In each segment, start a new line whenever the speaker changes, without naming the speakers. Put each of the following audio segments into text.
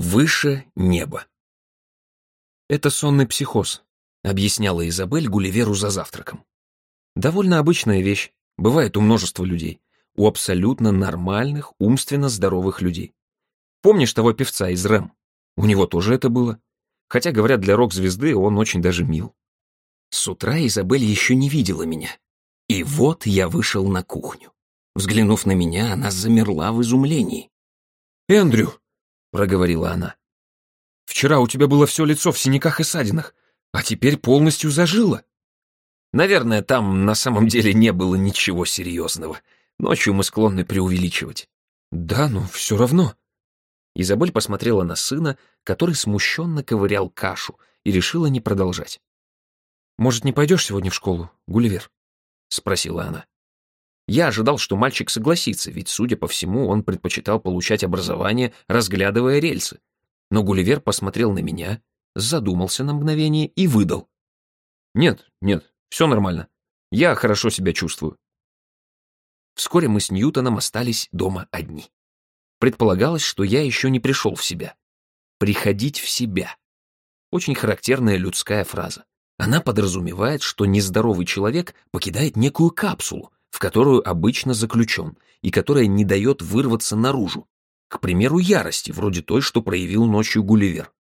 Выше неба. Это сонный психоз, объясняла Изабель Гулливеру за завтраком. Довольно обычная вещь, бывает у множества людей, у абсолютно нормальных, умственно здоровых людей. Помнишь того певца из Рэм? У него тоже это было. Хотя, говорят, для рок-звезды он очень даже мил. С утра Изабель еще не видела меня. И вот я вышел на кухню. Взглянув на меня, она замерла в изумлении. «Эндрю!» — проговорила она. «Вчера у тебя было все лицо в синяках и ссадинах, а теперь полностью зажило». Наверное, там на самом деле не было ничего серьезного. Ночью мы склонны преувеличивать. Да, но все равно. Изабель посмотрела на сына, который смущенно ковырял кашу, и решила не продолжать. «Может, не пойдешь сегодня в школу, Гулливер?» — спросила она. Я ожидал, что мальчик согласится, ведь, судя по всему, он предпочитал получать образование, разглядывая рельсы. Но Гулливер посмотрел на меня, задумался на мгновение и выдал. «Нет, нет, все нормально. Я хорошо себя чувствую». Вскоре мы с Ньютоном остались дома одни. Предполагалось, что я еще не пришел в себя. «Приходить в себя». Очень характерная людская фраза. Она подразумевает, что нездоровый человек покидает некую капсулу, в которую обычно заключен, и которая не дает вырваться наружу, к примеру, ярости, вроде той, что проявил ночью Гулливер.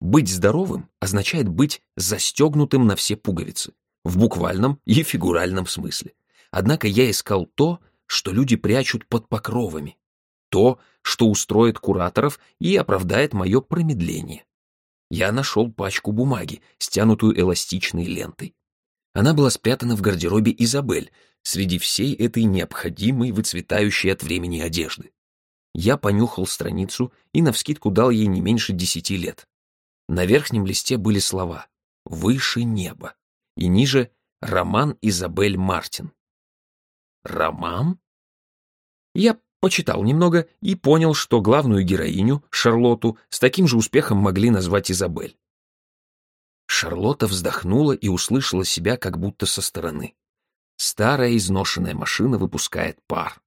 Быть здоровым означает быть застегнутым на все пуговицы, в буквальном и фигуральном смысле. Однако я искал то, что люди прячут под покровами, то, что устроит кураторов и оправдает мое промедление. Я нашел пачку бумаги, стянутую эластичной лентой. Она была спрятана в гардеробе Изабель, среди всей этой необходимой, выцветающей от времени одежды. Я понюхал страницу и навскидку дал ей не меньше десяти лет. На верхнем листе были слова «Выше неба» и ниже «Роман Изабель Мартин». Роман? Я почитал немного и понял, что главную героиню, Шарлотту, с таким же успехом могли назвать Изабель. Шарлотта вздохнула и услышала себя как будто со стороны. Старая изношенная машина выпускает пар.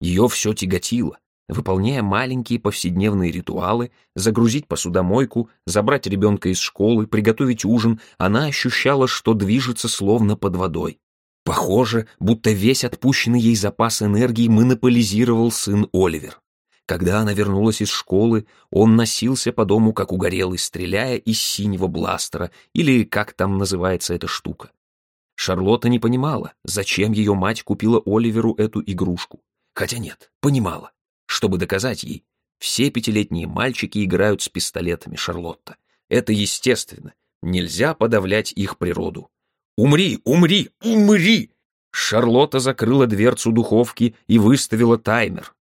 Ее все тяготило, выполняя маленькие повседневные ритуалы, загрузить посудомойку, забрать ребенка из школы, приготовить ужин, она ощущала, что движется словно под водой. Похоже, будто весь отпущенный ей запас энергии монополизировал сын Оливер. Когда она вернулась из школы, он носился по дому как угорелый, стреляя из синего бластера, или как там называется эта штука. Шарлотта не понимала, зачем ее мать купила Оливеру эту игрушку. Хотя нет, понимала. Чтобы доказать ей, все пятилетние мальчики играют с пистолетами, Шарлотта. Это естественно. Нельзя подавлять их природу. «Умри, умри, умри!» Шарлотта закрыла дверцу духовки и выставила таймер.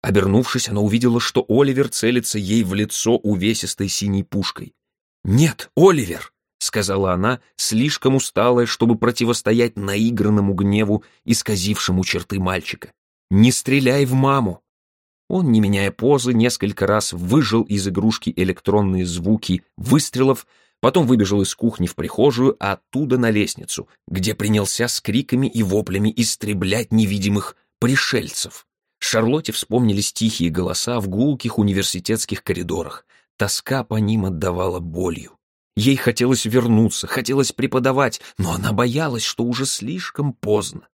Обернувшись, она увидела, что Оливер целится ей в лицо увесистой синей пушкой. «Нет, Оливер!» — сказала она, слишком усталая, чтобы противостоять наигранному гневу, исказившему черты мальчика. «Не стреляй в маму!» Он, не меняя позы, несколько раз выжил из игрушки электронные звуки выстрелов, потом выбежал из кухни в прихожую, а оттуда на лестницу, где принялся с криками и воплями истреблять невидимых пришельцев. Шарлотте вспомнились тихие голоса в гулких университетских коридорах. Тоска по ним отдавала болью. Ей хотелось вернуться, хотелось преподавать, но она боялась, что уже слишком поздно.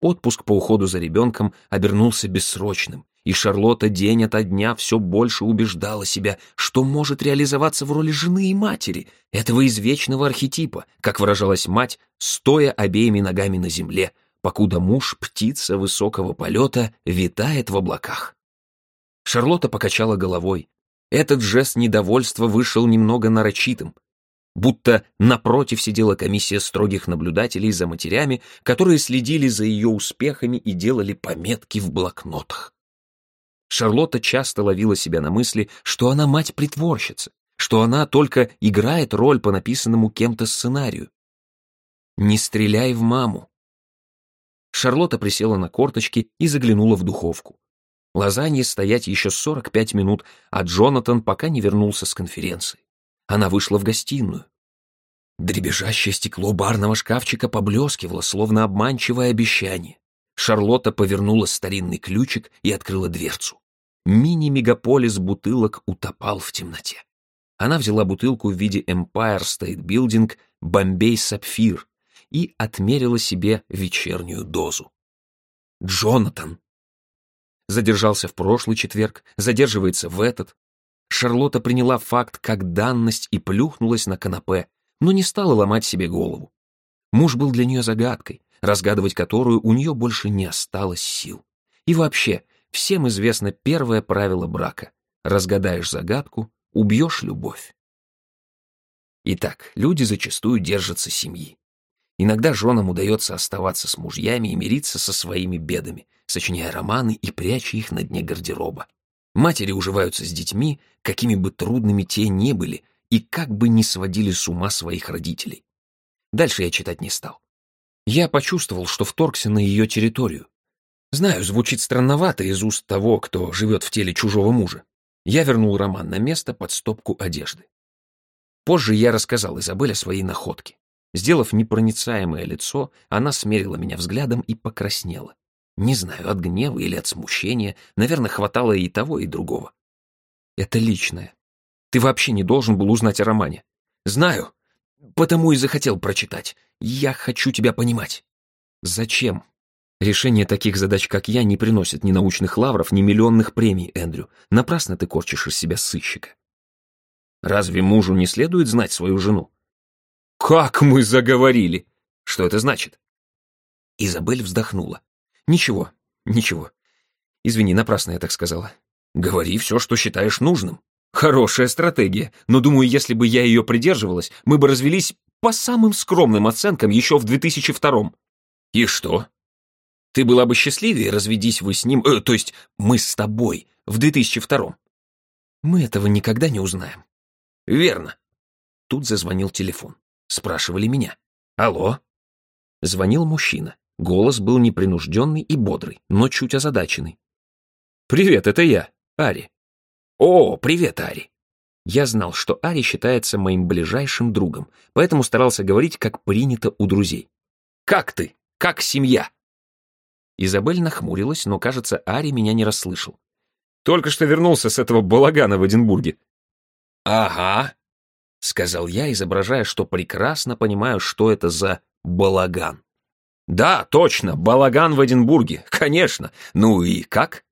Отпуск по уходу за ребенком обернулся бессрочным, и Шарлотта день ото дня все больше убеждала себя, что может реализоваться в роли жены и матери, этого извечного архетипа, как выражалась мать, стоя обеими ногами на земле, покуда муж, птица высокого полета, витает в облаках. Шарлотта покачала головой. Этот жест недовольства вышел немного нарочитым, будто напротив сидела комиссия строгих наблюдателей за матерями, которые следили за ее успехами и делали пометки в блокнотах. Шарлотта часто ловила себя на мысли, что она мать-притворщица, что она только играет роль по написанному кем-то сценарию. «Не стреляй в маму». Шарлотта присела на корточки и заглянула в духовку. Лазанье стоять еще 45 минут, а Джонатан пока не вернулся с конференции. Она вышла в гостиную. Дребезжащее стекло барного шкафчика поблескивало, словно обманчивое обещание. Шарлотта повернула старинный ключик и открыла дверцу. Мини-мегаполис бутылок утопал в темноте. Она взяла бутылку в виде Empire State Building Бомбей Сапфир и отмерила себе вечернюю дозу. Джонатан. Задержался в прошлый четверг, задерживается в этот. Шарлотта приняла факт как данность и плюхнулась на канапе, но не стала ломать себе голову. Муж был для нее загадкой, разгадывать которую у нее больше не осталось сил. И вообще, всем известно первое правило брака. Разгадаешь загадку, убьешь любовь. Итак, люди зачастую держатся семьи. Иногда женам удается оставаться с мужьями и мириться со своими бедами, сочиняя романы и пряча их на дне гардероба. Матери уживаются с детьми, какими бы трудными те ни были, и как бы ни сводили с ума своих родителей. Дальше я читать не стал. Я почувствовал, что вторгся на ее территорию. Знаю, звучит странновато из уст того, кто живет в теле чужого мужа. Я вернул роман на место под стопку одежды. Позже я рассказал Изабель о своей находке. Сделав непроницаемое лицо, она смерила меня взглядом и покраснела. Не знаю, от гнева или от смущения, наверное, хватало и того, и другого. Это личное. Ты вообще не должен был узнать о романе. Знаю, потому и захотел прочитать. Я хочу тебя понимать. Зачем? Решение таких задач, как я, не приносит ни научных лавров, ни миллионных премий, Эндрю. Напрасно ты корчишь из себя сыщика. Разве мужу не следует знать свою жену? Как мы заговорили! Что это значит? Изабель вздохнула. Ничего, ничего. Извини, напрасно я так сказала. Говори все, что считаешь нужным. Хорошая стратегия, но думаю, если бы я ее придерживалась, мы бы развелись по самым скромным оценкам еще в 2002-м. И что? Ты была бы счастливее, разведись вы с ним, э, то есть мы с тобой, в 2002-м. Мы этого никогда не узнаем. Верно. Тут зазвонил телефон. Спрашивали меня. Алло? Звонил мужчина. Голос был непринужденный и бодрый, но чуть озадаченный. «Привет, это я, Ари». «О, привет, Ари». Я знал, что Ари считается моим ближайшим другом, поэтому старался говорить, как принято у друзей. «Как ты? Как семья?» Изабель нахмурилась, но, кажется, Ари меня не расслышал. «Только что вернулся с этого балагана в Эдинбурге». «Ага», — сказал я, изображая, что прекрасно понимаю, что это за балаган. «Да, точно, балаган в Эдинбурге, конечно. Ну и как?»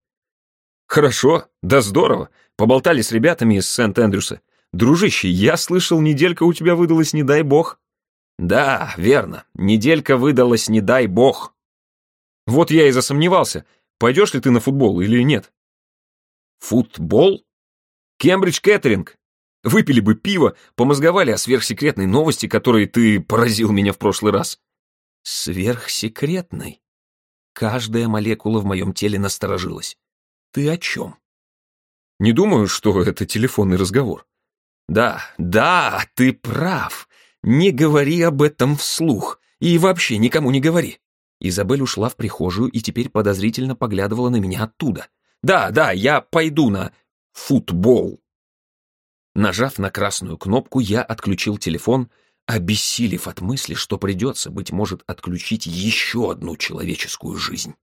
«Хорошо, да здорово. Поболтали с ребятами из Сент-Эндрюса. Дружище, я слышал, неделька у тебя выдалась, не дай бог». «Да, верно, неделька выдалась, не дай бог», вот я и засомневался, пойдешь ли ты на футбол или нет. Футбол? Кембридж Кэтеринг. Выпили бы пиво, помозговали о сверхсекретной новости, которой ты поразил меня в прошлый раз. Сверхсекретной? Каждая молекула в моем теле насторожилась. Ты о чем? Не думаю, что это телефонный разговор. Да, да, ты прав. Не говори об этом вслух. И вообще никому не говори. Изабель ушла в прихожую и теперь подозрительно поглядывала на меня оттуда. «Да, да, я пойду на футбол». Нажав на красную кнопку, я отключил телефон, обессилев от мысли, что придется, быть может, отключить еще одну человеческую жизнь.